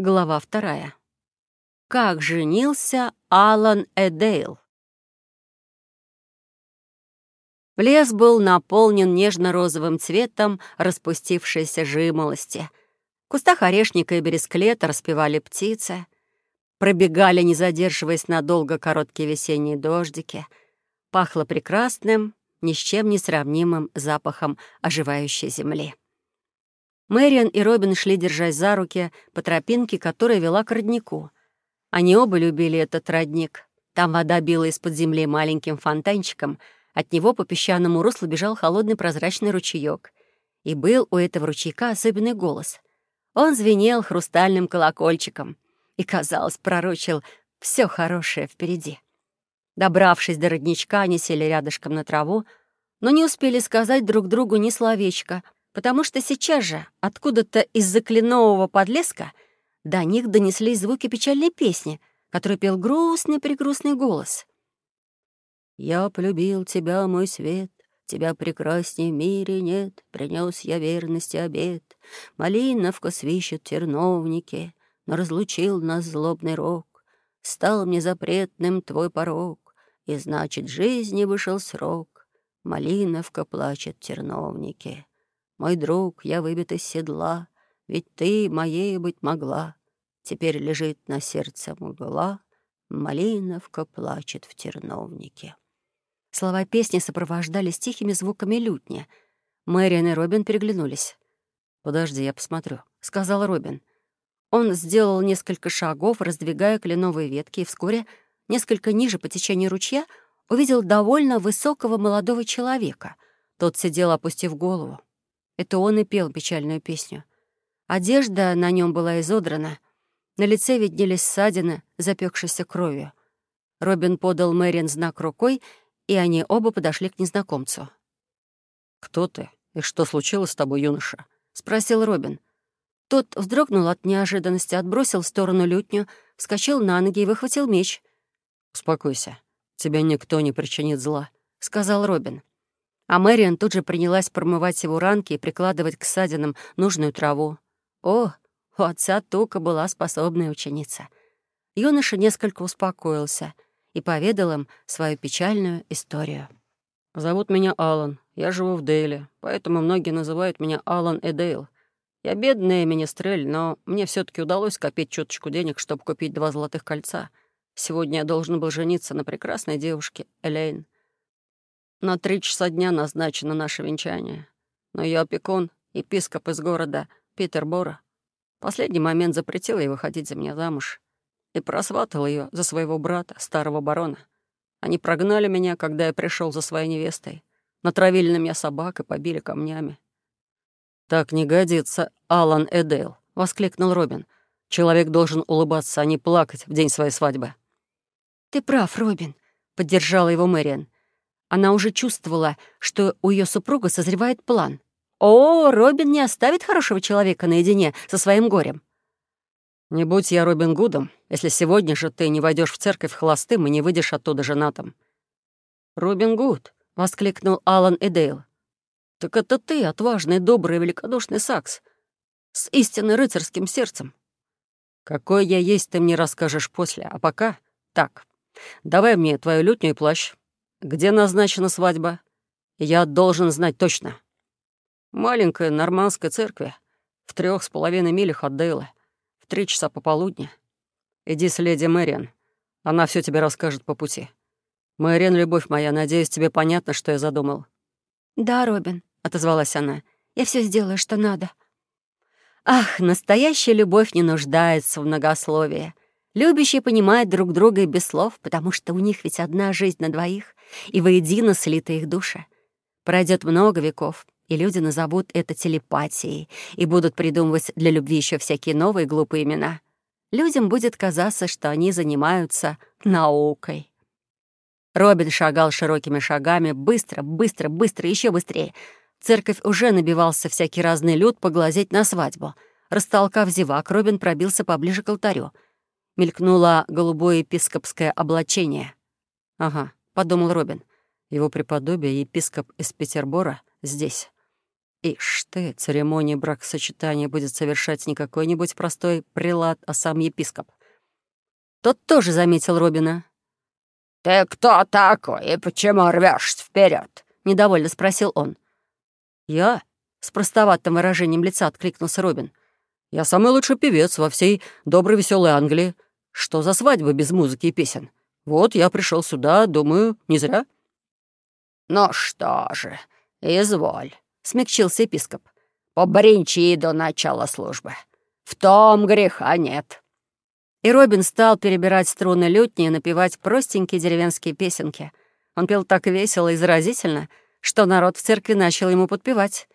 Глава вторая. Как женился Алан Эдейл. Лес был наполнен нежно-розовым цветом распустившейся жимолости. В кустах орешника и бересклета распевали птицы. Пробегали, не задерживаясь надолго, короткие весенние дождики. Пахло прекрасным, ни с чем не сравнимым запахом оживающей земли. Мэриан и Робин шли, держась за руки, по тропинке, которая вела к роднику. Они оба любили этот родник. Там вода била из-под земли маленьким фонтанчиком, от него по песчаному руслу бежал холодный прозрачный ручеек. И был у этого ручейка особенный голос. Он звенел хрустальным колокольчиком и, казалось, пророчил все хорошее впереди. Добравшись до родничка, они сели рядышком на траву, но не успели сказать друг другу ни словечка — потому что сейчас же откуда-то из-за подлеска до них донеслись звуки печальной песни, которую пел грустный-прегрустный голос. «Я полюбил тебя, мой свет, тебя прекрасней в мире нет, принес я верности обед. Малиновка свищет терновники, но разлучил нас злобный рок. Стал мне запретным твой порог, и, значит, жизни вышел срок. Малиновка плачет в терновнике. Мой друг, я выбит из седла, ведь ты моей быть могла. Теперь лежит на сердце мгла, Малиновка плачет в терновнике. Слова песни сопровождались тихими звуками лютня. Мэриан и Робин переглянулись. «Подожди, я посмотрю», — сказал Робин. Он сделал несколько шагов, раздвигая кленовые ветки, и вскоре, несколько ниже по течению ручья, увидел довольно высокого молодого человека. Тот сидел, опустив голову. Это он и пел печальную песню. Одежда на нем была изодрана, на лице виднелись ссадины, запекшиеся кровью. Робин подал Мэрин знак рукой, и они оба подошли к незнакомцу. «Кто ты? И что случилось с тобой, юноша?» — спросил Робин. Тот вздрогнул от неожиданности, отбросил в сторону лютню, вскочил на ноги и выхватил меч. «Успокойся. Тебе никто не причинит зла», — сказал Робин. А Мэриан тут же принялась промывать его ранки и прикладывать к ссадинам нужную траву. О, у отца Тука была способная ученица. Юноша несколько успокоился и поведал им свою печальную историю. «Зовут меня Алан. Я живу в Дейле, поэтому многие называют меня Алан Эдейл. Я бедный министрель, но мне все таки удалось копить чуточку денег, чтобы купить два золотых кольца. Сегодня я должен был жениться на прекрасной девушке Элейн. На три часа дня назначено наше венчание. Но ее опекун, епископ из города Питербора, в последний момент запретил ей выходить за меня замуж и просватал ее за своего брата, старого барона. Они прогнали меня, когда я пришел за своей невестой, натравили на меня собак и побили камнями. «Так не годится, Алан Эдейл», — воскликнул Робин. «Человек должен улыбаться, а не плакать в день своей свадьбы». «Ты прав, Робин», — поддержала его Мэриан. Она уже чувствовала, что у ее супруга созревает план. О, Робин не оставит хорошего человека наедине со своим горем. «Не будь я Робин Гудом, если сегодня же ты не войдешь в церковь холостым и не выйдешь оттуда женатым». «Робин Гуд!» — воскликнул Алан Эдейл. «Так это ты, отважный, добрый великодушный Сакс, с истинно рыцарским сердцем». «Какой я есть, ты мне расскажешь после, а пока так. Давай мне твою лютню и плащ, где назначена свадьба? Я должен знать точно. Маленькая нормандская церковь в трех с половиной милях от Дейла, в три часа пополудни. Иди с леди Мэриан. Она все тебе расскажет по пути. Мэриан, любовь моя, надеюсь, тебе понятно, что я задумал. Да, Робин, отозвалась она. Я все сделаю, что надо. Ах, настоящая любовь не нуждается в многословии. Любящие понимают друг друга и без слов, потому что у них ведь одна жизнь на двоих, и воедино слиты их души. Пройдет много веков, и люди назовут это телепатией и будут придумывать для любви еще всякие новые глупые имена. Людям будет казаться, что они занимаются наукой. Робин шагал широкими шагами, быстро, быстро, быстро, еще быстрее. В церковь уже набивался всякий разный люд поглазеть на свадьбу. Растолкав зевак, Робин пробился поближе к алтарю — мелькнуло голубое епископское облачение. «Ага», — подумал Робин. «Его преподобие, епископ из Петербора, здесь». Ишь ты, церемония бракосочетания будет совершать не какой-нибудь простой прилад, а сам епископ. Тот тоже заметил Робина. «Ты кто такой и почему рвешься вперед? недовольно спросил он. «Я?» — с простоватым выражением лица откликнулся Робин. «Я самый лучший певец во всей доброй веселой Англии. Что за свадьба без музыки и песен? Вот я пришел сюда, думаю, не зря». «Ну что же, изволь», — смягчился епископ. «Побринчи до начала службы. В том греха нет». И Робин стал перебирать струны лютни и напевать простенькие деревенские песенки. Он пел так весело и заразительно, что народ в церкви начал ему подпевать.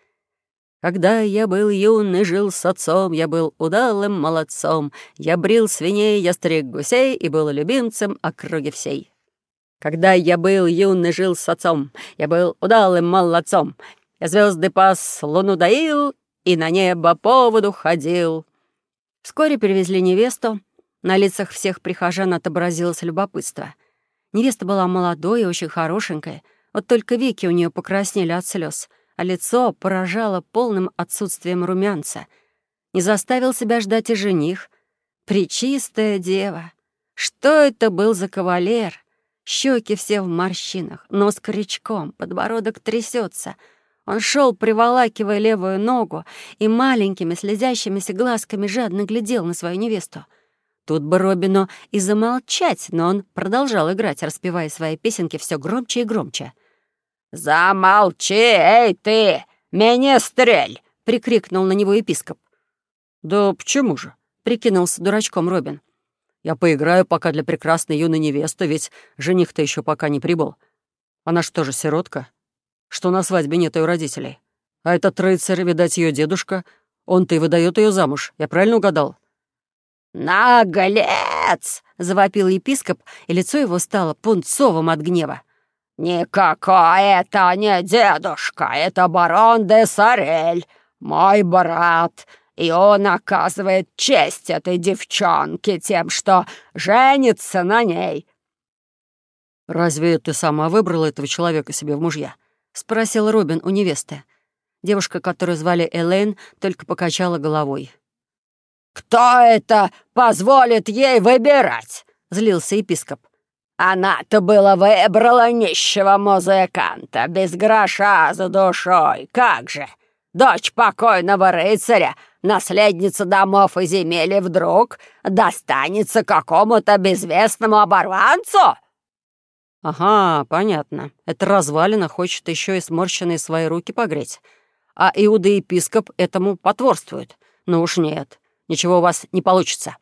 Когда я был юн и жил с отцом, я был удалым молодцом. Я брил свиней, я стриг гусей и был любимцем округи всей. Когда я был юн и жил с отцом, я был удалым молодцом. Я звезды пас, луну доил и на небо по воду ходил. Вскоре перевезли невесту. На лицах всех прихожан отобразилось любопытство. Невеста была молодой и очень хорошенькая, вот только веки у нее покраснели от слез — а лицо поражало полным отсутствием румянца. Не заставил себя ждать и жених. Пречистая дева. Что это был за кавалер? Щеки все в морщинах, нос крючком, подбородок трясется. Он шел, приволакивая левую ногу, и маленькими слезящимися глазками жадно глядел на свою невесту. Тут бы Робину и замолчать, но он продолжал играть, распевая свои песенки все громче и громче — «Замолчи, эй ты! Меня стрель!» — прикрикнул на него епископ. «Да почему же?» — прикинулся дурачком Робин. «Я поиграю пока для прекрасной юной невесты, ведь жених-то еще пока не прибыл. Она что же, сиротка? Что на свадьбе нет ее родителей? А этот рыцарь, видать, ее дедушка, он-то и выдает ее замуж. Я правильно угадал?» «Наглец!» — завопил епископ, и лицо его стало пунцовым от гнева. «Никакой это не дедушка, это барон де Сорель, мой брат, и он оказывает честь этой девчонке тем, что женится на ней». «Разве ты сама выбрала этого человека себе в мужья?» — спросил Робин у невесты. Девушка, которую звали Элейн, только покачала головой. «Кто это позволит ей выбирать?» — злился епископ. Она-то было выбрала нищего музыканта, без гроша за душой. Как же! Дочь покойного рыцаря, наследница домов и земель, вдруг достанется какому-то безвестному оборванцу?» «Ага, понятно. Это развалина хочет еще и сморщенные свои руки погреть. А иуда-епископ этому потворствует. Ну уж нет, ничего у вас не получится».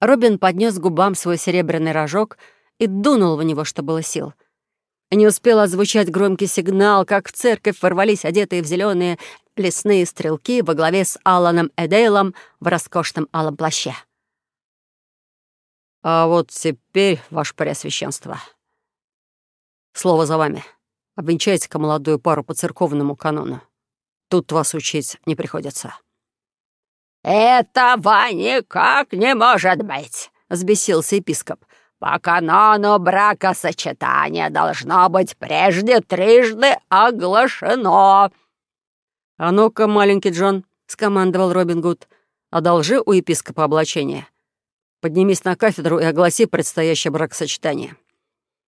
Робин поднес губам свой серебряный рожок — и дунул в него, что было сил. Не успел озвучать громкий сигнал, как в церковь ворвались одетые в зеленые лесные стрелки во главе с Алланом Эдейлом в роскошном алом плаще. «А вот теперь, ваше преосвященство, слово за вами. Обвенчайте-ка молодую пару по церковному канону. Тут вас учить не приходится». «Этого никак не может быть!» — взбесился епископ. По канону бракосочетания должно быть прежде трижды оглашено». «А ну-ка, маленький Джон», — скомандовал Робин Гуд, — «одолжи у епископа облачение. Поднимись на кафедру и огласи предстоящее бракосочетание».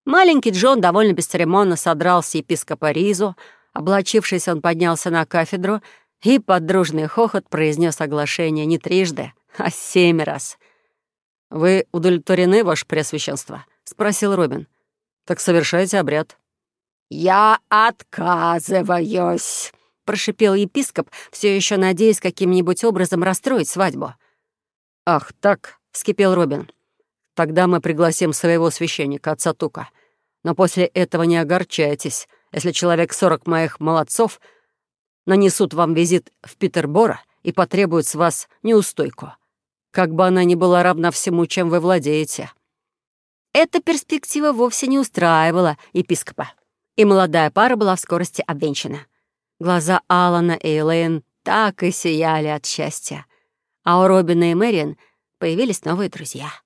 Маленький Джон довольно бесцеремонно содрал с епископа ризу, облачившись, он поднялся на кафедру и под дружный хохот произнес оглашение не трижды, а семь раз — «Вы удовлетворены, ваше преосвященство?» — спросил Робин. «Так совершайте обряд». «Я отказываюсь», — прошипел епископ, все еще надеясь каким-нибудь образом расстроить свадьбу. «Ах, так», — вскипел Робин. «Тогда мы пригласим своего священника, отца Тука. Но после этого не огорчайтесь, если человек сорок моих молодцов нанесут вам визит в Питербора и потребуют с вас неустойку как бы она ни была равна всему, чем вы владеете». Эта перспектива вовсе не устраивала епископа, и молодая пара была в скорости обвенчана. Глаза Алана и Элейн так и сияли от счастья, а у Робина и Мэриан появились новые друзья —